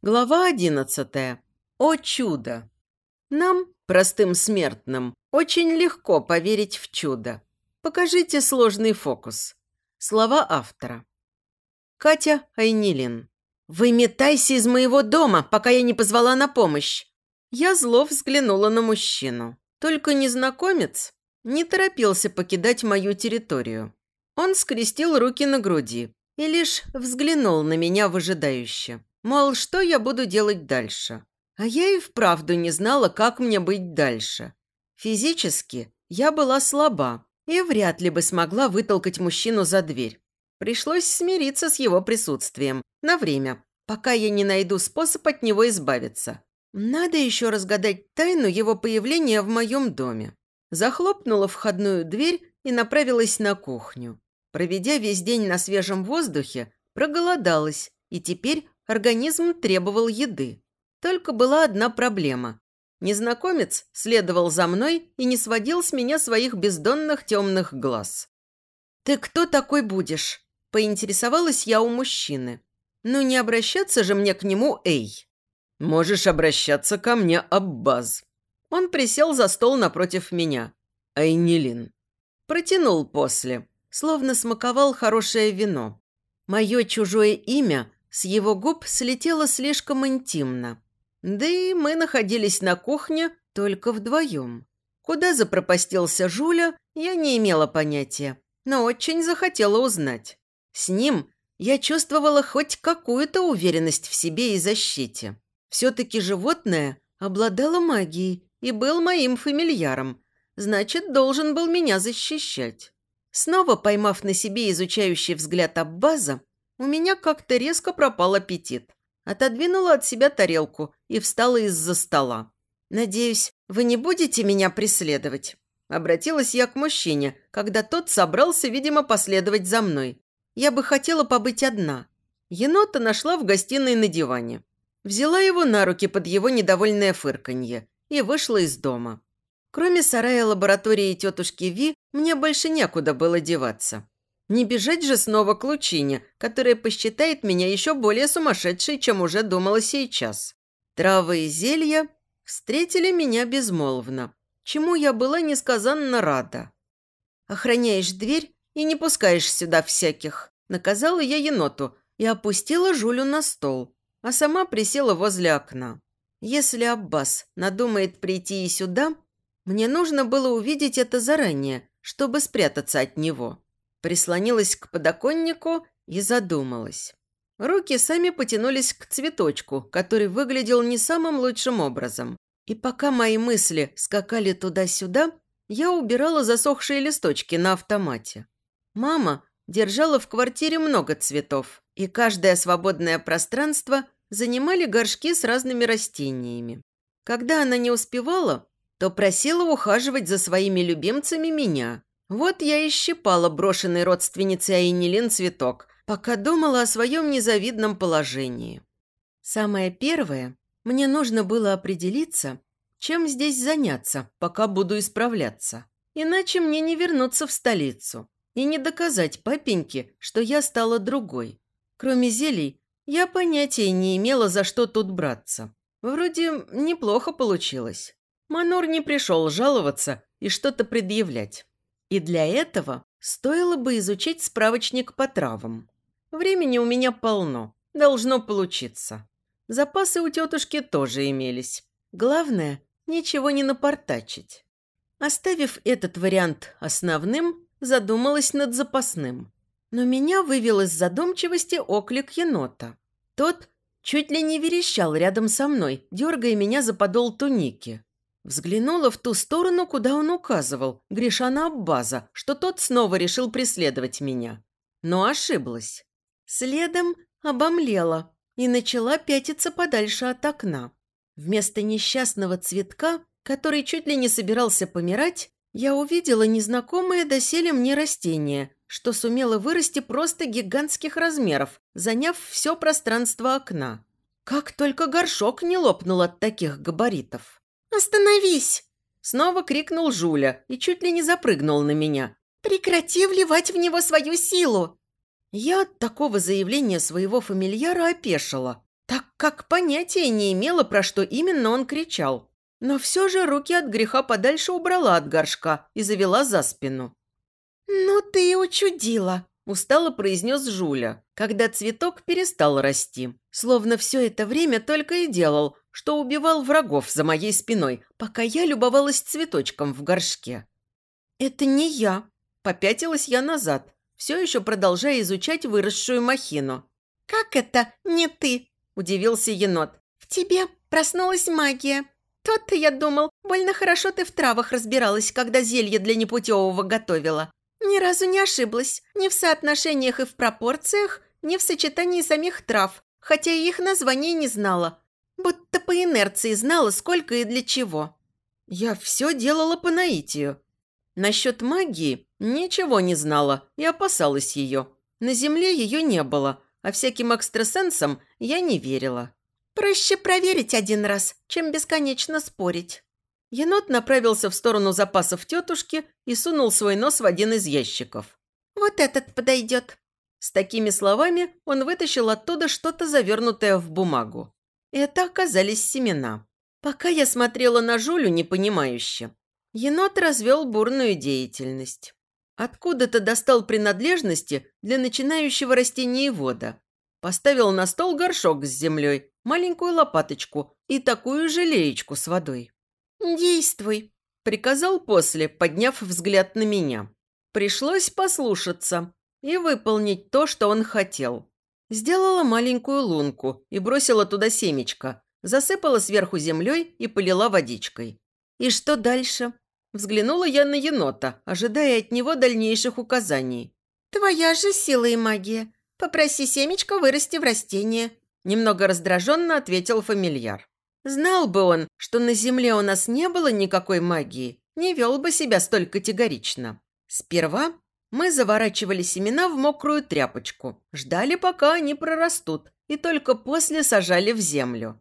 Глава одиннадцатая. О чудо! Нам, простым смертным, очень легко поверить в чудо. Покажите сложный фокус. Слова автора. Катя Айнилин. «Выметайся из моего дома, пока я не позвала на помощь!» Я зло взглянула на мужчину. Только незнакомец не торопился покидать мою территорию. Он скрестил руки на груди и лишь взглянул на меня выжидающе. Мол, что я буду делать дальше? А я и вправду не знала, как мне быть дальше. Физически я была слаба и вряд ли бы смогла вытолкать мужчину за дверь. Пришлось смириться с его присутствием на время, пока я не найду способ от него избавиться. Надо еще разгадать тайну его появления в моем доме. Захлопнула входную дверь и направилась на кухню. Проведя весь день на свежем воздухе, проголодалась и теперь Организм требовал еды. Только была одна проблема. Незнакомец следовал за мной и не сводил с меня своих бездонных темных глаз. «Ты кто такой будешь?» – поинтересовалась я у мужчины. «Ну не обращаться же мне к нему, эй!» «Можешь обращаться ко мне, Аббаз». Он присел за стол напротив меня. Айнилин. Протянул после, словно смаковал хорошее вино. Мое чужое имя с его губ слетело слишком интимно. Да и мы находились на кухне только вдвоем. Куда запропастился Жуля, я не имела понятия, но очень захотела узнать. С ним я чувствовала хоть какую-то уверенность в себе и защите. Все-таки животное обладало магией и был моим фамильяром, значит, должен был меня защищать. Снова поймав на себе изучающий взгляд Аббаза, у меня как-то резко пропал аппетит. Отодвинула от себя тарелку и встала из-за стола. «Надеюсь, вы не будете меня преследовать?» Обратилась я к мужчине, когда тот собрался, видимо, последовать за мной. Я бы хотела побыть одна. Енота нашла в гостиной на диване. Взяла его на руки под его недовольное фырканье и вышла из дома. Кроме сарая лаборатории тетушки Ви, мне больше некуда было деваться. Не бежать же снова к Лучине, которая посчитает меня еще более сумасшедшей, чем уже думала сейчас. Травы и зелья встретили меня безмолвно, чему я была несказанно рада. «Охраняешь дверь и не пускаешь сюда всяких», наказала я еноту и опустила Жулю на стол, а сама присела возле окна. Если Аббас надумает прийти и сюда, мне нужно было увидеть это заранее, чтобы спрятаться от него прислонилась к подоконнику и задумалась. Руки сами потянулись к цветочку, который выглядел не самым лучшим образом. И пока мои мысли скакали туда-сюда, я убирала засохшие листочки на автомате. Мама держала в квартире много цветов, и каждое свободное пространство занимали горшки с разными растениями. Когда она не успевала, то просила ухаживать за своими любимцами меня – вот я и щипала брошенной родственнице Айнилин цветок, пока думала о своем незавидном положении. Самое первое, мне нужно было определиться, чем здесь заняться, пока буду исправляться. Иначе мне не вернуться в столицу и не доказать папеньке, что я стала другой. Кроме зелий, я понятия не имела, за что тут браться. Вроде неплохо получилось. Манор не пришел жаловаться и что-то предъявлять. И для этого стоило бы изучить справочник по травам. Времени у меня полно, должно получиться. Запасы у тетушки тоже имелись. Главное, ничего не напортачить. Оставив этот вариант основным, задумалась над запасным. Но меня вывел из задумчивости оклик енота. Тот чуть ли не верещал рядом со мной, дергая меня за подол туники. Взглянула в ту сторону, куда он указывал, Гришана Аббаза, что тот снова решил преследовать меня. Но ошиблась. Следом обомлела и начала пятиться подальше от окна. Вместо несчастного цветка, который чуть ли не собирался помирать, я увидела незнакомое доселе мне растение, что сумело вырасти просто гигантских размеров, заняв все пространство окна. Как только горшок не лопнул от таких габаритов. «Остановись!» Снова крикнул Жуля и чуть ли не запрыгнул на меня. «Прекрати вливать в него свою силу!» Я от такого заявления своего фамильяра опешила. Так как понятия не имела, про что именно он кричал. Но все же руки от греха подальше убрала от горшка и завела за спину. «Ну ты и учудила», – устало произнес Жуля, когда цветок перестал расти. Словно все это время только и делал, что убивал врагов за моей спиной, пока я любовалась цветочком в горшке. «Это не я», – попятилась я назад, все еще продолжая изучать выросшую махину. «Как это не ты?» – удивился енот. «В тебе проснулась магия. Тот-то, я думал, больно хорошо ты в травах разбиралась, когда зелье для непутевого готовила. Ни разу не ошиблась. Ни в соотношениях и в пропорциях, ни в сочетании самих трав, хотя и их названий не знала. По инерции знала, сколько и для чего. Я все делала по наитию. Насчет магии ничего не знала и опасалась ее. На земле ее не было, а всяким экстрасенсам я не верила. Проще проверить один раз, чем бесконечно спорить. Енот направился в сторону запасов тетушки и сунул свой нос в один из ящиков. «Вот этот подойдет». С такими словами он вытащил оттуда что-то завернутое в бумагу. Это оказались семена. Пока я смотрела на Жулю непонимающе, енот развел бурную деятельность. Откуда-то достал принадлежности для начинающего растениевода. Поставил на стол горшок с землей, маленькую лопаточку и такую же леечку с водой. «Действуй», – приказал после, подняв взгляд на меня. Пришлось послушаться и выполнить то, что он хотел. Сделала маленькую лунку и бросила туда семечко, засыпала сверху землей и полила водичкой. И что дальше? Взглянула я на енота, ожидая от него дальнейших указаний. «Твоя же сила и магия. Попроси семечко вырасти в растение», – немного раздраженно ответил фамильяр. Знал бы он, что на земле у нас не было никакой магии, не вел бы себя столь категорично. Сперва мы заворачивали семена в мокрую тряпочку, ждали, пока они прорастут, и только после сажали в землю.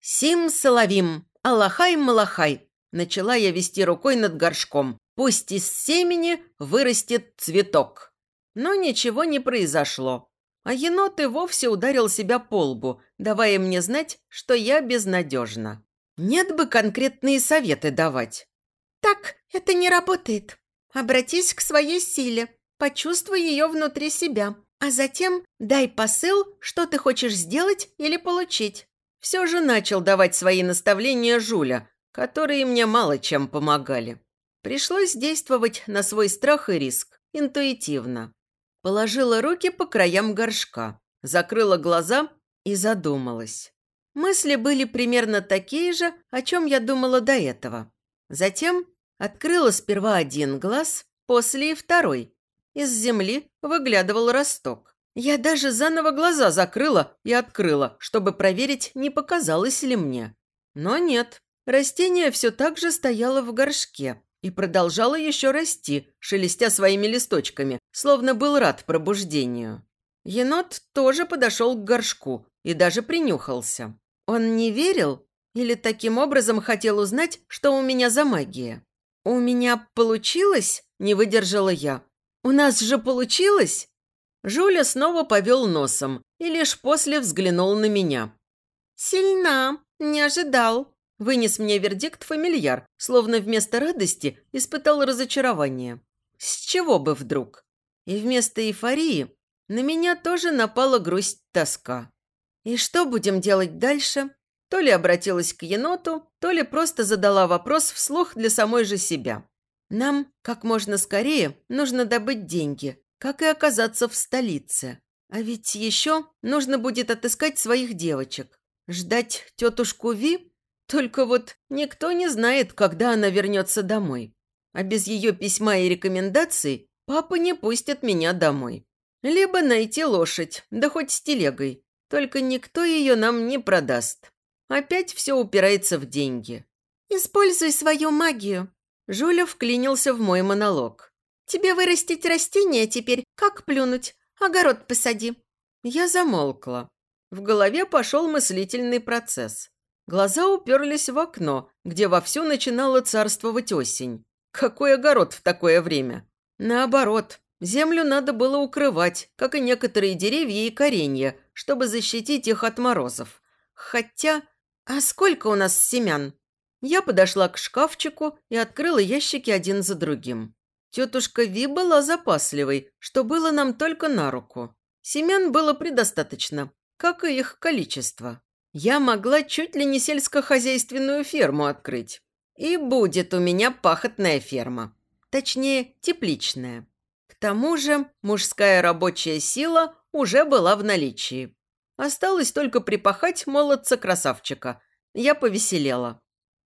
«Сим соловим, Аллахай-малахай!» Начала я вести рукой над горшком. «Пусть из семени вырастет цветок». Но ничего не произошло. А енот и вовсе ударил себя по лбу, давая мне знать, что я безнадежна. Нет бы конкретные советы давать. «Так это не работает. Обратись к своей силе, почувствуй ее внутри себя, а затем дай посыл, что ты хочешь сделать или получить». Все же начал давать свои наставления Жуля, которые мне мало чем помогали. Пришлось действовать на свой страх и риск, интуитивно. Положила руки по краям горшка, закрыла глаза и задумалась. Мысли были примерно такие же, о чем я думала до этого. Затем открыла сперва один глаз, после и второй. Из земли выглядывал росток. Я даже заново глаза закрыла и открыла, чтобы проверить, не показалось ли мне. Но нет, растение все так же стояло в горшке, и продолжала еще расти, шелестя своими листочками, словно был рад пробуждению. Енот тоже подошел к горшку и даже принюхался. Он не верил или таким образом хотел узнать, что у меня за магия? «У меня получилось?» – не выдержала я. «У нас же получилось?» Жуля снова повел носом и лишь после взглянул на меня. «Сильна, не ожидал», Вынес мне вердикт фамильяр, словно вместо радости испытал разочарование. С чего бы вдруг? И вместо эйфории на меня тоже напала грусть-тоска. И что будем делать дальше? То ли обратилась к еноту, то ли просто задала вопрос вслух для самой же себя. Нам как можно скорее нужно добыть деньги, как и оказаться в столице. А ведь еще нужно будет отыскать своих девочек. Ждать тетушку Ви только вот никто не знает, когда она вернется домой. А без ее письма и рекомендаций папа не пустит меня домой. Либо найти лошадь, да хоть с телегой. Только никто ее нам не продаст. Опять все упирается в деньги. «Используй свою магию». Жуля вклинился в мой монолог. «Тебе вырастить растение теперь, как плюнуть? Огород посади». Я замолкла. В голове пошел мыслительный процесс. Глаза уперлись в окно, где вовсю начинала царствовать осень. Какой огород в такое время? Наоборот, Землю надо было укрывать, как и некоторые деревья и коренья, чтобы защитить их от морозов. Хотя... А сколько у нас семян? Я подошла к шкафчику и открыла ящики один за другим. Тетушка Ви была запасливой, что было нам только на руку. Семян было предостаточно, как и их количество. Я могла чуть ли не сельскохозяйственную ферму открыть. И будет у меня пахотная ферма. Точнее, тепличная. К тому же мужская рабочая сила уже была в наличии. Осталось только припахать молодца-красавчика. Я повеселела.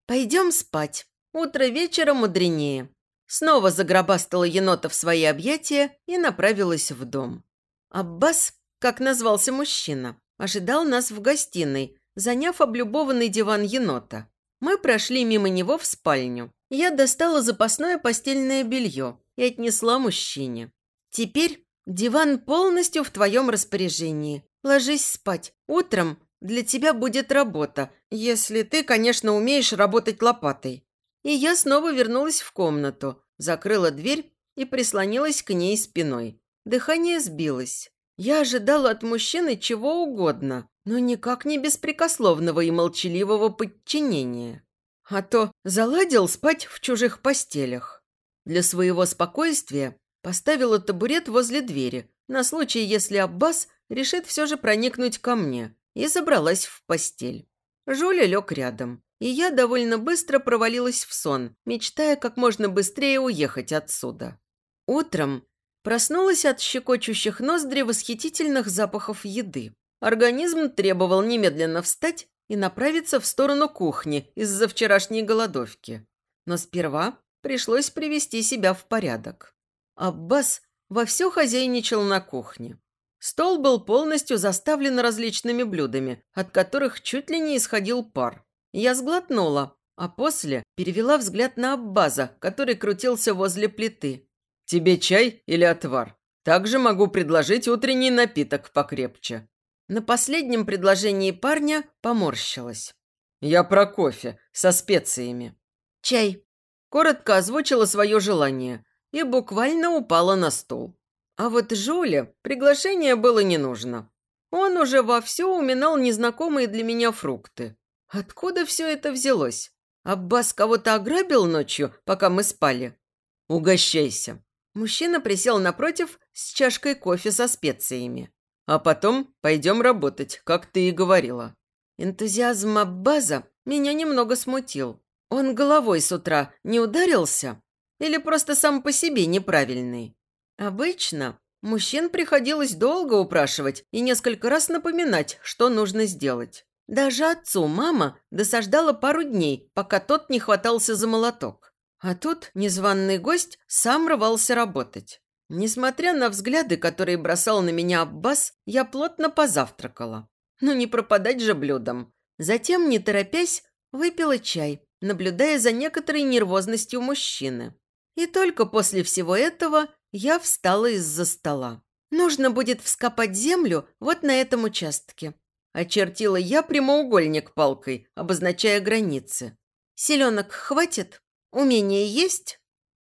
«Пойдем спать. Утро вечера мудренее». Снова загробастала енота в свои объятия и направилась в дом. Аббас, как назвался мужчина, ожидал нас в гостиной, заняв облюбованный диван енота. Мы прошли мимо него в спальню. Я достала запасное постельное белье и отнесла мужчине. «Теперь диван полностью в твоем распоряжении. Ложись спать. Утром для тебя будет работа, если ты, конечно, умеешь работать лопатой». И я снова вернулась в комнату, закрыла дверь и прислонилась к ней спиной. Дыхание сбилось. Я ожидала от мужчины чего угодно, но никак не беспрекословного и молчаливого подчинения. А то заладил спать в чужих постелях. Для своего спокойствия поставила табурет возле двери, на случай, если Аббас решит все же проникнуть ко мне, и забралась в постель. Жуля лег рядом, и я довольно быстро провалилась в сон, мечтая как можно быстрее уехать отсюда. Утром проснулась от щекочущих ноздри восхитительных запахов еды. Организм требовал немедленно встать и направиться в сторону кухни из-за вчерашней голодовки. Но сперва пришлось привести себя в порядок. Аббас вовсю хозяйничал на кухне. Стол был полностью заставлен различными блюдами, от которых чуть ли не исходил пар. Я сглотнула, а после перевела взгляд на Аббаза, который крутился возле плиты. «Тебе чай или отвар? Также могу предложить утренний напиток покрепче». На последнем предложении парня поморщилась. «Я про кофе со специями». «Чай». Коротко озвучила свое желание и буквально упала на стол. А вот Жоле приглашение было не нужно. Он уже вовсю уминал незнакомые для меня фрукты. Откуда все это взялось? Аббас кого-то ограбил ночью, пока мы спали? Угощайся. Мужчина присел напротив с чашкой кофе со специями. А потом пойдем работать, как ты и говорила. Энтузиазм Аббаза меня немного смутил. Он головой с утра не ударился? Или просто сам по себе неправильный? Обычно мужчин приходилось долго упрашивать и несколько раз напоминать, что нужно сделать. Даже отцу мама досаждала пару дней, пока тот не хватался за молоток. А тут незваный гость сам рвался работать. Несмотря на взгляды, которые бросал на меня Аббас, я плотно позавтракала. Ну не пропадать же блюдом. Затем, не торопясь, выпила чай, наблюдая за некоторой нервозностью мужчины. И только после всего этого я встала из-за стола. Нужно будет вскопать землю вот на этом участке. Очертила я прямоугольник палкой, обозначая границы. Селенок хватит? Умение есть?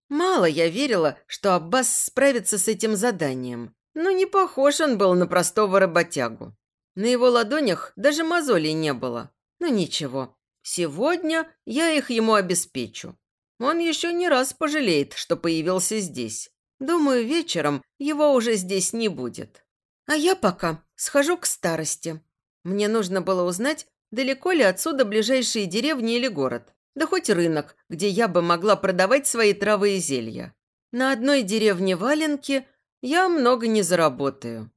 Мало я верила, что Аббас справится с этим заданием. Но не похож он был на простого работягу. На его ладонях даже мозолей не было. Но ничего, сегодня я их ему обеспечу. Он еще не раз пожалеет, что появился здесь. Думаю, вечером его уже здесь не будет. А я пока схожу к старости. Мне нужно было узнать, далеко ли отсюда ближайшие деревни или город. Да хоть рынок, где я бы могла продавать свои травы и зелья. На одной деревне Валенки я много не заработаю.